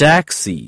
taxi.